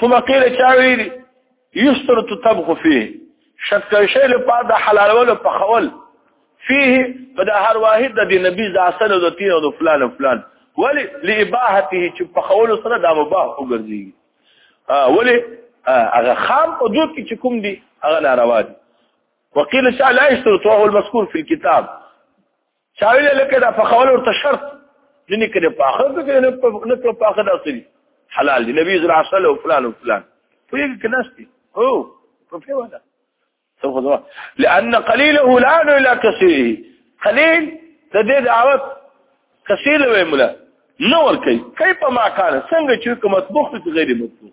ثم قيل چاویل یستر تطبخ فيه شک شی له پاره د حلالولو په خول فيه بدا هر واحد د نبی ځاسل او د تین او فلان او فلان ولی لاباحته چې په خول سره دا مباح وګرځي ولی هغه خام او دوت کې کوم دي هغه ناروا دي وقيل شاء لا يشترط وهو المذكور في الكتاب چاویل لکه دا فخول ورته شرط ځنی کړي په اخر کې نه په په اخر اصلي حلال دي نبی زرا اصل او فلان او فلان په یوه کې ناشتي هو په په ولا تفضل لان قليله لا الى كثيره قليل د دې دعوت کثیر وي مولا نو ور کوي کیف ما کان څنګه چې کوم مطبوخ غیر مطبوخ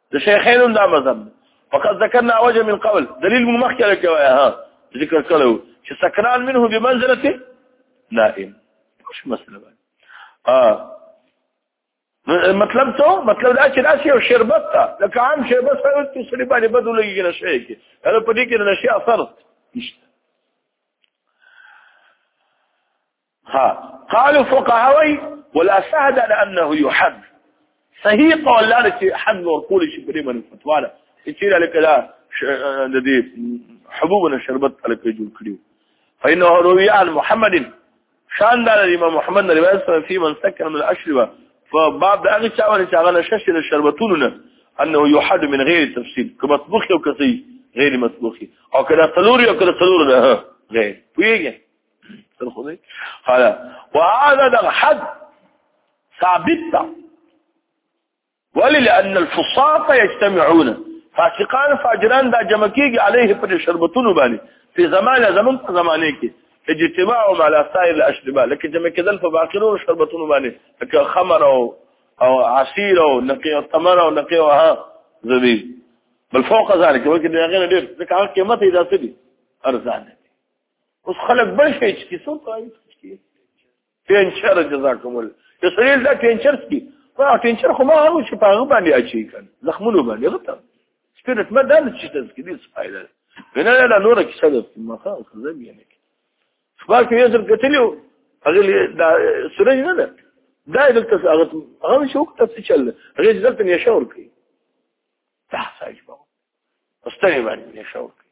د شیخینو دا مذهب فقط ذکرنا وجه من قبل دلیل مو مخکې لکه وای ها ذکر کړو چې سکران منه بمنزله نائم مش مسله اه مطلب څه مطلب دا چې راشي او شربت تا لکه عام شربت سره چې سړي باندې بدل لګي نه شي کې هغه په دې کې نه شي اثر نشته ها قالوا فقهاوي ولا سهد لانه يحد صحیح قول لاره چې حد نور کول شي په دې باندې فتوا ده چې له کلا د دې حبوبنا شربت الکه جوړ کړیو فإنه روي عن محمد شان دا امام محمد روایت سره فی من سکن من الاشربه فباب دا هغه چا باندې چې هغه نشش د شربتونو نه انه يحد من غیر تفصیل که مطبوخ او کسی غیر مطبوخ او کله تلور او کله تلور نه غیر پویږي تر خو دی حالا وهذا ده حد ثابت ده ولی لأن الفصاط يجتمعون فاسقان فاجران دا جمع کیږي عليه پر شربتونو باندې په زمانه زمون په زمانه کې اجتماعهم على سائر الاشربه لکه جمع کېدل په باقیرو شربتونو باندې لکه خمر او او عصير او نقي او تمر او نقي او ها زبيب بل فوق ذلك ولكن غير دير ذكر قيمته اذا سدي ارزانه اوس خلک بل شي چې څو کوي پینچر جزاکم الله د سړي دا پینچر سکی په پینچر خو ما هغه چې په هغه باندې اچي کړ زخمونو باندې غته سپیرټ ما دا نه چې تاسو دې سپایل بنا لا نور کې سبب ما خا خزم یې نه خبر کې یو ځل کتلیو هغه دا سورج نه ده دا دلته هغه هغه شو ته چل هغه دلته نشور کوي تحت اجبو استنی باندې نشور کوي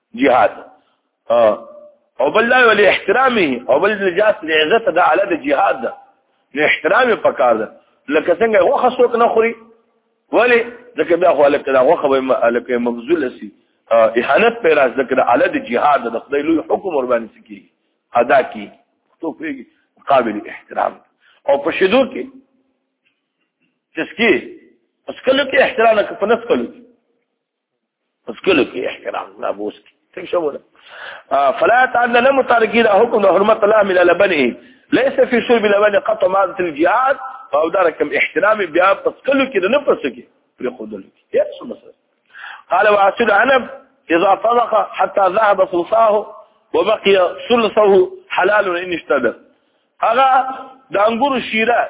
جهاد او بل لا ولې احترامي او بل نجات لعزت دا علی د جهاد ده نو احترام پکار ده لکه څنګه غوخه څوک نه خوري ولی ځکه بیا خو لکه دا غوخه به لکه مبذول سي اهانت پر راز ذکر علی د جهاد د خدای لوی حکم ور باندې سکی ادا کی تو پیږي قابل احترام او په شدو کې تسکی پس کلو کې احترام نه په نس کلو کې بس کله کې احترام لا بوس کې څه شو ولا فلا تعد لم تركيد حكم حرمت الله من لبنه ليس في شرب لبن قط ماده الجهاد او درکم احترام بیا پس کله کې نه پس کې پر خودل کې یا څه مسله قال وعسل عنب اذا طلق حتى ذهب صلصاه وبقي صلصه حلال ان اشتد هغه د انګور شیره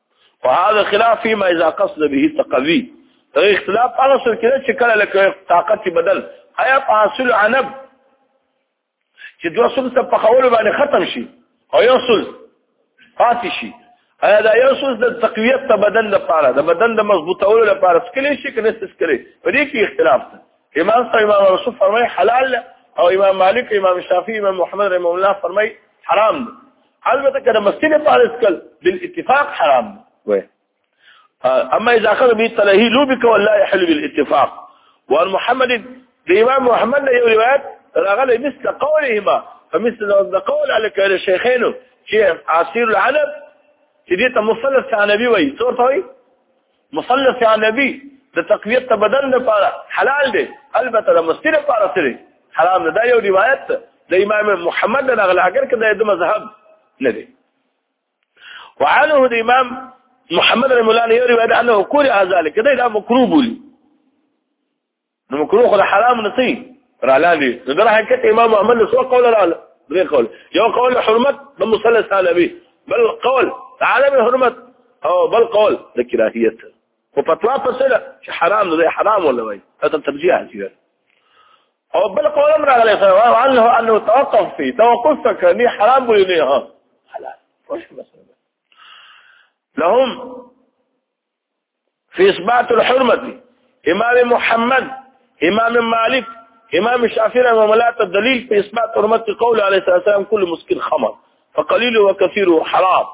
وهذا خلاف فيما اذا قصد به التقوي دا اختلاف هغه څه کې چې کله لکه طاقت بدل آیا حاصل عنب چې دوه سلس په خول باندې ختم شي او یو سلس پاتې شي آیا دا یو سلس د تقویت ته بدن لپاره د بدن د مضبوطولو لپاره سکلی شي کنه سکلی په دې کې اختلاف دی امام صاحب امام رسول فرمای حلال او امام مالک امام شافعي امام محمد رحم الله فرمای حرام دی البته کله مسلې پارس کل بالاتفاق حرام وي اما اذا اخذ به تلهي لو بك ولا يحل بالاتفاق وان محمد الامام محمد له روايات رغل مثل قولهما فمثل ذا قول على كل الشيخين شيخ عصير العلب چې دې ته مثلث ثانوي وي څو ته وي مصلص علوي د تقویت ته بدن لپاره حلال دی البته د مستی لپاره سره حرام ده دا یو روایت د امام محمد نه غل اگر کده د مذهب نه دی وعنه د امام محمد رحمه الله یو روایت انه کور ازاله کده دا مکروه بولی نو مکروه خو حرام نه سي را لاندې نو در حقیقت امام احمد له سو قول را درې قول یو قول حرمت د مصلی سالبي بل قول عالم حرمت او بل قول د کراهیت او فتوا پسله چې حرام نه حرام ولا وای ته ترجیح حاصله او بل قول امر علی فوا عنه انه توقف فی توقف کني حرام بولي نه حلال وش مثلا لهم في اثبات الحرمة امام محمد امام مالك امام الشافعي وملاة الدليل في اثبات حرمة قول عليه الصلاه والسلام كل مسكين خمر فقليله وكثيره حرام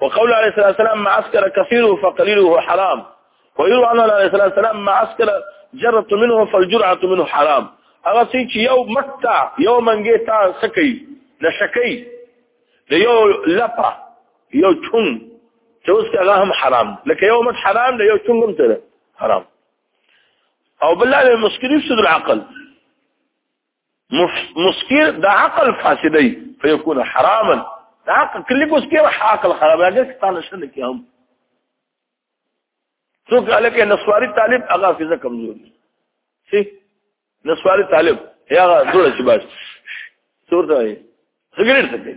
وقول عليه الصلاة والسلام معسكر كثيره فقليله حرام ويروى عنه عليه الصلاة والسلام معسكر جرة منه فالجرعة منه حرام أغسيك يوم متع يوما جيتا سكي لشكي ليو لبا یو چون چې اوس هغه هم حرام لکه یو مت حرام دی یو چون هم ته حرام او بل له مسکری فسد العقل مسکر د عقل فاسدی فیکون حراما د عقل کلی مسکر عقل خراب راځي ستانه شنه کې هم څوک الکه نسواری طالب هغه فزه کمزور دي سي نسواری طالب هغه جوړ شي باش څور دی سګریټ څه کوي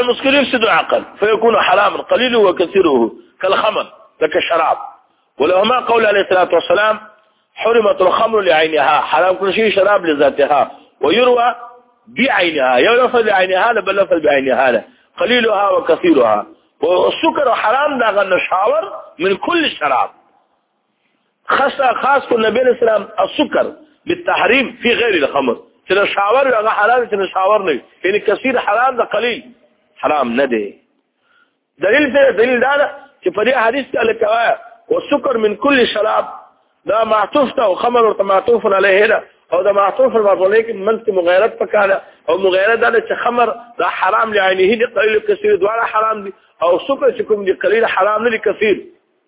المسكين يفسد العقل فيكون حراما قليله وكثيره كالخمر كالشراب ولهما قول عليه الصلاة والسلام حرمت الخمر لعينها حرام كل شيء شراب لذاتها ويروى بعينها يو لفظ بعينها بل لفظ بعينها قليلها وكثيرها والسكر حرام داغ النشاور من كل شراب خاصه خاص کو نبی اسلام السكر بالتحريم في غير الخمر چې نشاور هغه حلال چې نشاور نه یعنی کثیر حرام ده قلیل حرام نه دی دلیل دې دلیل دا چې په دې حدیث کې لکوایا والسكر من كل شراب دا معطوف ته او خمر ورته معطوف علیه ده او دا معطوف المعطوله کې منځ کې مغیرت پکاره او مغیرت دا چې خمر دا حرام لعینه دي قلیل کثیر دواړه حرام دي او سکر چې کوم دي قلیل حرام نه دي کثیر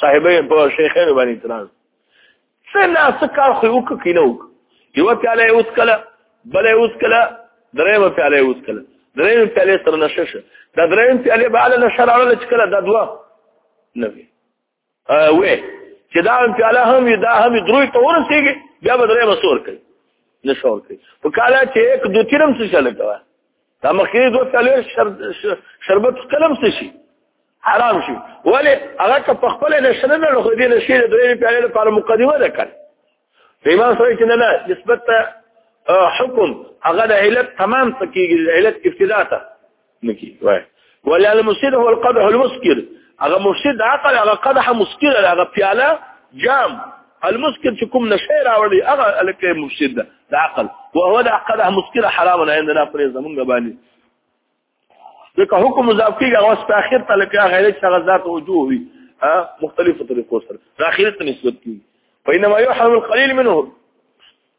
صاحبې په شیخانو باندې اعتراض څه لا څه کار خو وک کینو یو پیاله اوس کله بل اوس کله درېم پیاله اوس کله درېم پیاله سره نششه دا درېم پیاله به علي نشر علي چې کله دا دوا نه وي او چې دا پیاله هم دا هم دروي ته ورسیږي بیا به درېم سور کوي نشور کوي په کاله چې یک دو تیرم څه چل کوي دا مخکې دوه څلور شربت قلم څه شي حرام شي ولی هغه که په خپل نشنه نه خو دې نشي د درې پیالې لپاره مقدمه ده کړ د امام سره چې نه نه نسبت حکم هغه د علت تمام تکیږي علت ابتدا ته نکی وای ولا المسد هو القدح المسكر هغه مفسد عقل هغه قدح مسكر هغه پیاله جام المسكر چې کوم نشه راوړي هغه الکه مفسد ده د عقل او هو د عقل مسكر حرام نه عندنا پرې زمونږ باندې ځکه حکم مضاف کیږي هغه په اخر ته لکه هغه لکه هغه ذات وجوه وي مختلفه طریقو سره د اخر ته نسبت کیږي فإنما يحرم القليل منه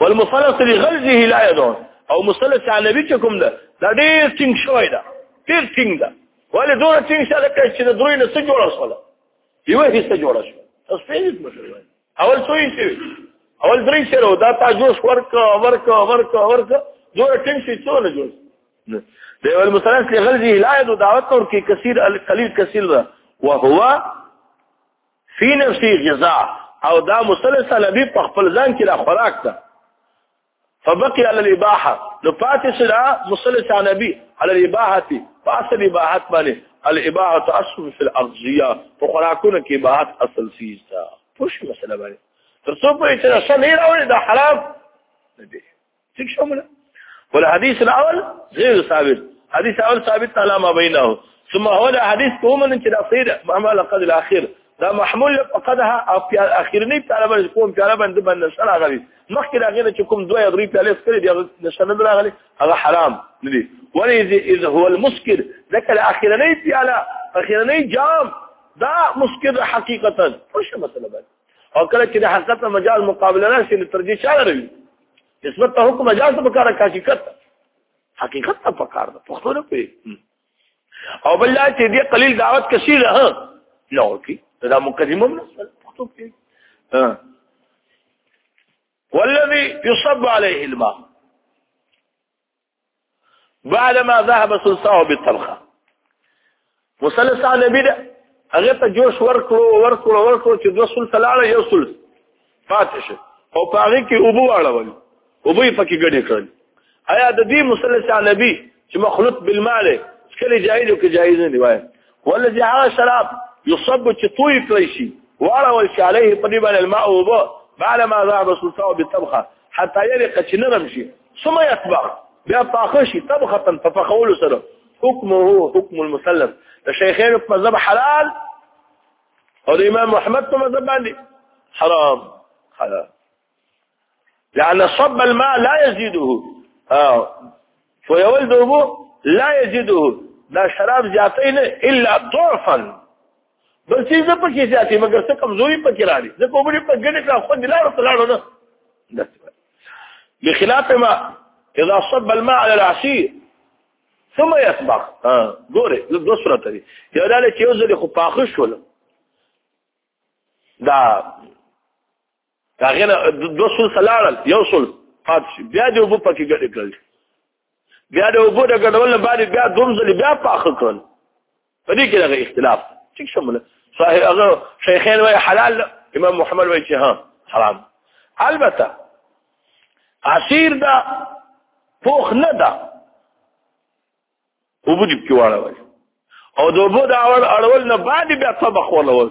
والمثلث لغلزه لا يدور او مثلث على نبی کوم ده دا ډیر ټینګ شوی ده ډیر ټینګ ده ولې دوه ټینګ شاله کې چې د درې نه څه جوړه شوله یو هیڅ جوړه شو تاسو پیژنئ مشروع اول څو یې شوی اول درې سره دا تا جوش ورک ورک ورک ورک دوه ټینګ شي څو نه جوړ دی ول مثلث لغلزه لا يدور دعوت اور کې کثیر القلیل کثیر ده وهو فی نفسی غذا او دا مسلسل به په خپل ځان کې را خوراک ده فبقي على الاباحه نو پاتې سره مسلسل نبی على الاباحه پاتې الاباحه باندې الاباحه اصل فی الاغذیه په خوراکونو کې اباحت اصل سیز ده خوش مسله باندې تر څو په چې رسول نه راوړي دا حرام نه دي ٹھیک شو مولا ول حدیث الاول غیر ثابت حدیث اول ثابت تعالی ما بینه ثم هو الحديث کومن چې دا خیر مهما لقد الاخر دا محمول فقدها او په اخرنی تعالی باندې کوم تعالی باندې باندې سره غوي مخکې دا غیر چې کوم دوه غری په لیست کړی دی نشنه راغلی هغه حرام ندي ولی اذا هو المسكر ذکر الاخرنی تعالی اخرنی جام دا مسكر حقیقتا څه مطلب دی او کله چې د حقیقت مجاز مقابله راشي نو ترجیح چا لري نسبت ته حکم مجاز ته پکاره حقیقت حقیقت ته پکاره ده پښتو نه پی او بل لا چې دې قلیل دعوت کشي له نو کی دا مقدمه نه پښتو پی والذي يصب عليه الماء بعدما ذهب سلساه بالطلقه مسلسه نبی ده هغه ته جوش ورکړو ورکړو ورکړو چې دوه سلسه لاړه یو سلسه پاتې شو او په هغه کې اوبو واړول اوبو یې پکې ګډې کړل آیا د دې مسلسه نبی چې مخلوط بالماء له کله جایز او کې جایز نه دی وای ولذي هغه شراب يصب چې توي کړی شي واړول شي عليه په دې باندې الماء اوبو بعد ما ذهب سلسه بالطبخه حتى يرق چې نرم شي ثم يطبخ بيطاخش طبخة ففخول سنة حكمه حكم المسلم الشيخين في مذهب حلال والإمام محمد في مذهب عندي حرام حلال لأن صب الماء لا يزيده آه. فيولد أبوه لا يزيده لا شراب زيادة إلا ضعفا بل څه نه پکې زیاتې مګر څه کمزوري پکې راځي زه کوم نه په ګډه کړه خو دلارو تلاړو نه بخلاف ما اذا صب الماء على العصير ثم يسبق ها ګوره د دوه صورت دي یو دا چې یو ځل خو پاخښ ول دا هغه نه دوه سل سلاړل یو سل پات شي بیا دې وبو پکې ګډ کړل بیا دې وبو د ګډول نه باندې بیا دوم ځل بیا پاخه کړل په دې کې دغه اختلاف ټیک شمول صحیح هغه شیخین وای حلال امام محمد وای چې ها حرام البته عصیر دا پوخ نه ده او بده کې واړول او د وبو دا اړول اړول نه بعد بیا طبخ ولول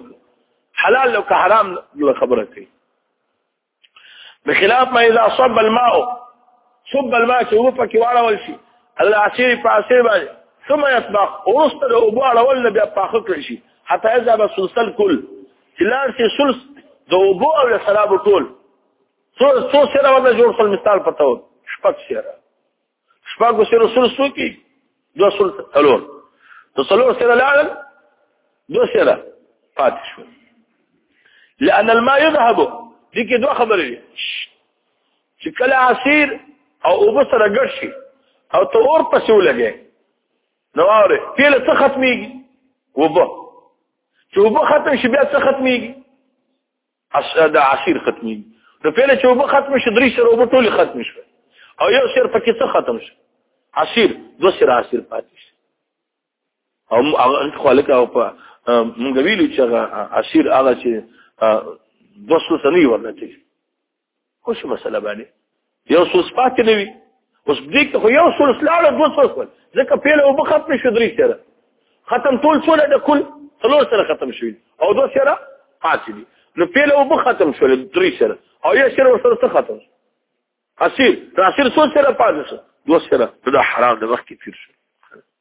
حلال لو که حرام له خبره کوي بخلاف ما اذا صب الماء صب الماء چې وبو پکې واړول شي العصير په عصير باندې ثم يطبخ ورسته د وبو اړول نه بیا پاخه کړی شي حتی اذا بسلسل کل لار سي سلس د وبو او شراب ټول څو څو سره ولا جوړ سل مثال پتاو شپږ سره شپږ سره سره سوکي دوه سره تلور ته سلور سره لاړل دوه سره پاتې شو لأن الماء يذهب دي کې دوه خبرې دي چې کله عصير او اوبه سره ګډ شي او ته اور پسې ولګې نو اوره پیله څه ختميږي وبه چې وبه ختم شي بیا څه ختميږي اسد عصير ختمي نو پیله چې وب ختم شي درې سره وب ټول ختم شي او یو سر پکې څه ختم شي عصير دو سر عصير پاتې شي او هغه انت خالق او په مونږ ویلو چې هغه عصير هغه چې دوسو سنوي ورته خو شو مسله باندې یو څه سپات نه وي اوس دې ته یو څه سلاړه دوه څه کول ځکه پیله او بخښ نشو درې سره ختم ټول ټول د کل څلور سره ختم شوی او دوه سره پاتې دي نو پیله او بخښ ختم شول درې سره او یو سره ورسره څه ختم اصل تاثیر څو سره پاتې شو دوه سره دا حرام د وخت کې تیر شو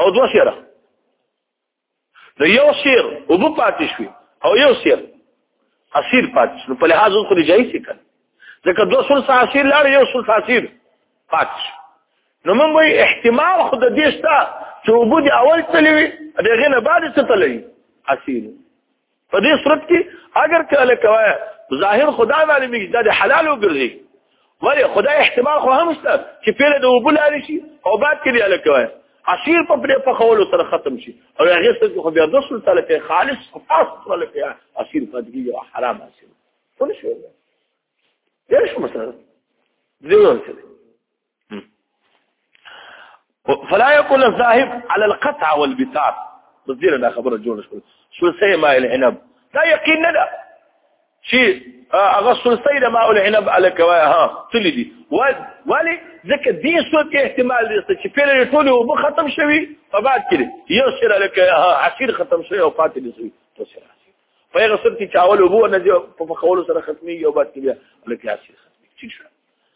او دوه سیره د یو سیر او په پاتې شوی او یو سیر اسیر پاتې شو په لحاظ خو دی جایز کړ ځکه دوه سور اسیر لار یو سور اسیر پاتې شو نو موږ وی احتمال خو د دې شته چې وبو دی اول تلوي دغه نه بعد څه تلوي اسیر په دې صورت کې اگر کله کوي ظاهر خدای باندې مګ د حلال وګرځي ولی خدای احتمال خو هم شته چې پیله د وبو لارې شي او بعد کې دی الکوي عصیر په پرې په خولو سره ختم شي او هغه څه خو بیا د رسول تعالی په خالص او خاص سره لکه عصیر فدګي او حرام عصیر څه شو ده ايش مثلا دې ورته فلا يكون الذاهب على القطع والبتار تصدير انا خبره جوړ شو ثلثي ماء العنب دا يقين نه شي هغه ثلثي د ماء العنب على كوايا ها تلي دي ولي ځکه دې صورت کې احتمال دی چې پیلې ټول او ختم شوي په بعد کې یو سره لکه عصير ختم شوی او پاتې دي شوی تو سره په هغه صورت کې چاول او بو نه په خولو سره ختمي یو بعد کې لکه عصير ختمي ٹھیک شو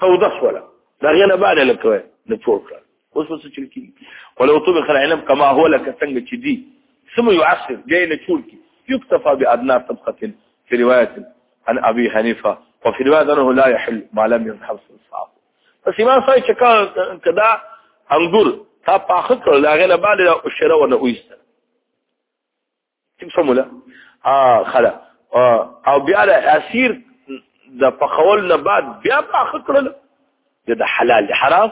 توده شوله دا غنه بعد لکه نه چور کړ اوس څه چل کی ولو طبق العلم كما هو لك څنګه چې دي سم يعصر جاي نه چور کی يكتفى بادنى طبقه في روايه عن ابي حنيفه وفي روايه انه لا يحل ما لم ينحب الصحاب بس ما صاي چې کدا انګور تا پاخه کړ دا غنه بعد شروع نه وېست ټیک سموله ا خلا او بیا د اسیر د پخول نه بعد بیا پاخ کړل د حلال حرام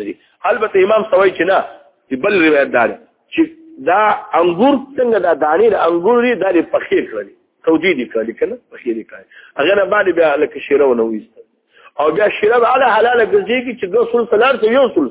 ندي البته امام سوي چې نه دی بل روایت دار چې دا انګور څنګه دا دانې د انګور دی د پخې کړل توجیه دي کړل کنه پخې دي کړل هغه نه باندې بیا لکه شیره ونه وست او بیا شیره به علی حلال ګرځي چې دوه سل سلام ته یو سل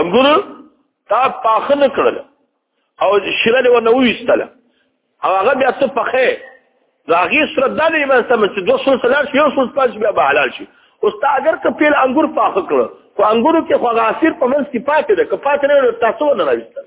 انګور تا پاخه نه کړل او شیره له ونه وېستله او هغه بیا څه پخې راغی سره د دې ما سم چې 200 سلام شي 205 بیا به حلال شي اوس تا اگر ته پیل انګور پاخه کړو خو انګورو کې خو غاسیر په منځ کې پاتې ده که پاتې نه تاسو نه راوستل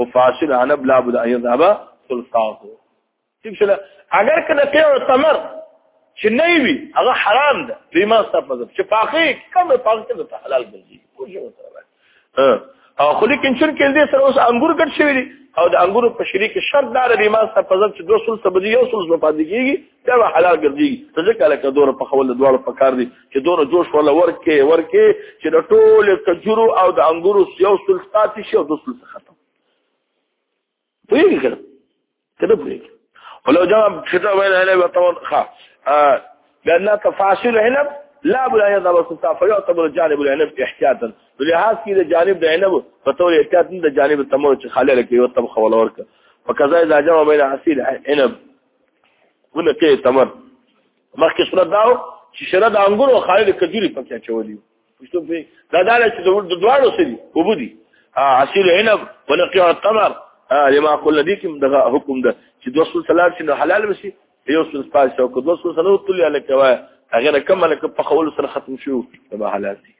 او فاصل عنب لا بد ان يذهب سلطانه ٹھیک شله اگر کله قیع تمر چې نه وي هغه حرام ده به ما ستاسو مذهب چې پاخه کوم پاخه ته حلال ګرځي کوم شي وته او خو لیکن چون کې دې سره اوس انګور ګټ شوی دي او د انګور په شریک شرط دار به ما ستاسو مذهب چې دوه سلطه بده یو سلطه پاتې کیږي دا به حلال ګرځي ته ځکه لکه دوره په خول دواړو په کار دي چې دوره جوش ولا ورکه ورکه چې د ټول کجورو او د انګورو یو سل پاتې شي او د سل ختم پوهیږي کړه کله پوهیږي ولو جواب شته ویل هله وتون ښه لأن تفاصيل العنب لا بد أن يظهر السلطان فيعتبر جانب العنب احتياطا ولهذا كده جانب العنب فطول احتياط ده جانب التمر خالي لك يوتب خولورك وكذا إذا جمع بين عسيل عنب ګونه کې تمر مخکې صورت داو چې شره د انګور او خالد کجوري پکې چولیو پښتو په دا دا چې د دوړو سری وبدي عسل عنب ولقيع التمر لما قلنا ديكم دغه حکم ده چې دوه سل ثلاث شنو حلال وشي یو سل پاس او دوه سل سنو تل علی کوا هغه کمل په خول سره ختم شو دا حلال دي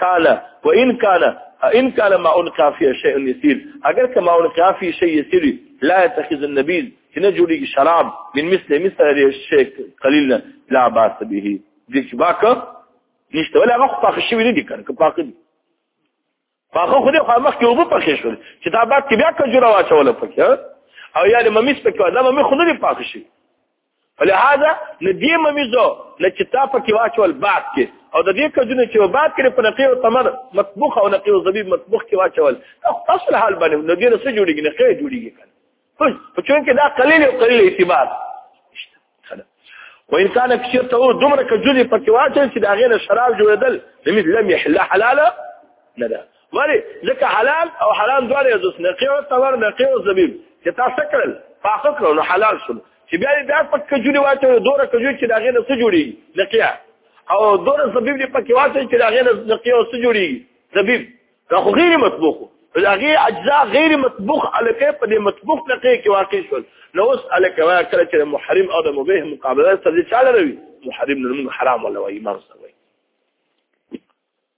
کاله و ان کاله ان کاله ما ان کافی شیء یسیر اگر کما ان کافی شیء یسیر لا يتخذ النبي کنه جوړي شراب من مثل مثل دې شیخ قلیل لا باس به دې باک نشته ولا غخ پخ شي ویل دي کنه پاک دي پاک خو دې خو مخ کې وب پخ شي چې دا باک بیا کجوره واچول پکې او یا د ممیس پکې دا مې خو نه پاک شي ولهذا ندی ممیزو نه چې تا پکې واچول بعد کې او د دې کجونه چې بعد کې په نقي او تمر مطبوخ او نقي او زبیب مطبوخ کې واچول اصل حال باندې ندی نه څه جوړیږي نه خیر جوړیږي کنه په چون کې دا قلیل او قلیل اعتبار وان كان كثيرته دمر كجزي فكواته چې دا غیر شراب جوړدل لم يحل حلاله نه ده ولی ځکه حلال او حرام دواړه یو ځای نقی او تور نقی او زبیب چې تاسو کړل پاک کړو نو حلال شول چې بیا دې بیا پک کجوري واچو دوره کجوري چې داغه نه څه جوړي نقیا او دوره زبیب دې پکې واچو چې داغه نه نقیا او څه جوړي زبیب دا خو غیر مطبوخ داغه اجزاء غیر مطبوخ الکه په دې مطبوخ نقی کې واقع شول نو اوس الکه وا کړ چې محرم او د مبه مقابله سره چاله روي محرم نه حرام ولا وایي مرسه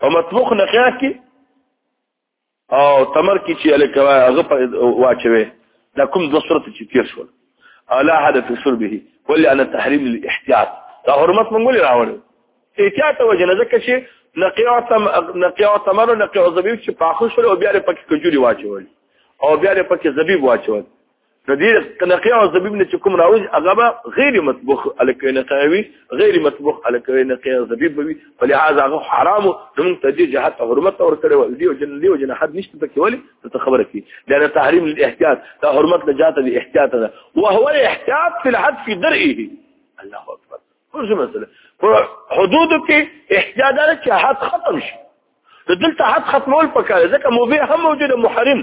په مطبوخ نخیاخ کې او تمر کې چې الکه هغه واچوي دا کوم د صورت چې تیر شول الا حدث شر به ولي انا تحريم الاحتياط دا حرمت مونږ لري راوړل احتیاط وجنه ځکه چې نقیع تم نقیع تمر نقیع زبیب چې پاخو شول او بیا پکې کجوري واچول او بیا پکې زبیب واچول د دې قنقی او زبیب نه کوم راوځي هغه به غیر مطبوخ الکینقوی غیر مطبوخ الکینقی او زبیب وي فلهذا هغه حرام نو موږ ته دې جهات حرمت اور کړو ول دی او جن دی او جن حد نشته پکې ولي ته خبره کی دا تحریم الاحتیاط دا حرمت له جهات الاحتیاط ده او هو الاحتیاط فی الحد فی درئه الله اکبر څه مسله حدود کې احتیاط لري چې حد ختم شي دلته حد ختمول پکاره ځکه مبیح هم موجود محرم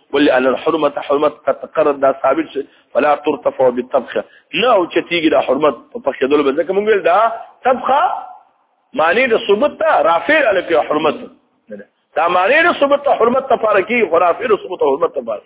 ولأن الحرمة حرمت قد تقرر دا ثابت شي فلا ترتفع بالطبخ نه او چتیږي دا حرمت په پخې دل به ځکه مونږ دا طبخه معنی د ثبوت ته رافع الک حرمت دا معنی د ثبوت ته حرمت ته پاره کی خرافه د ثبوت حرمت ته پاره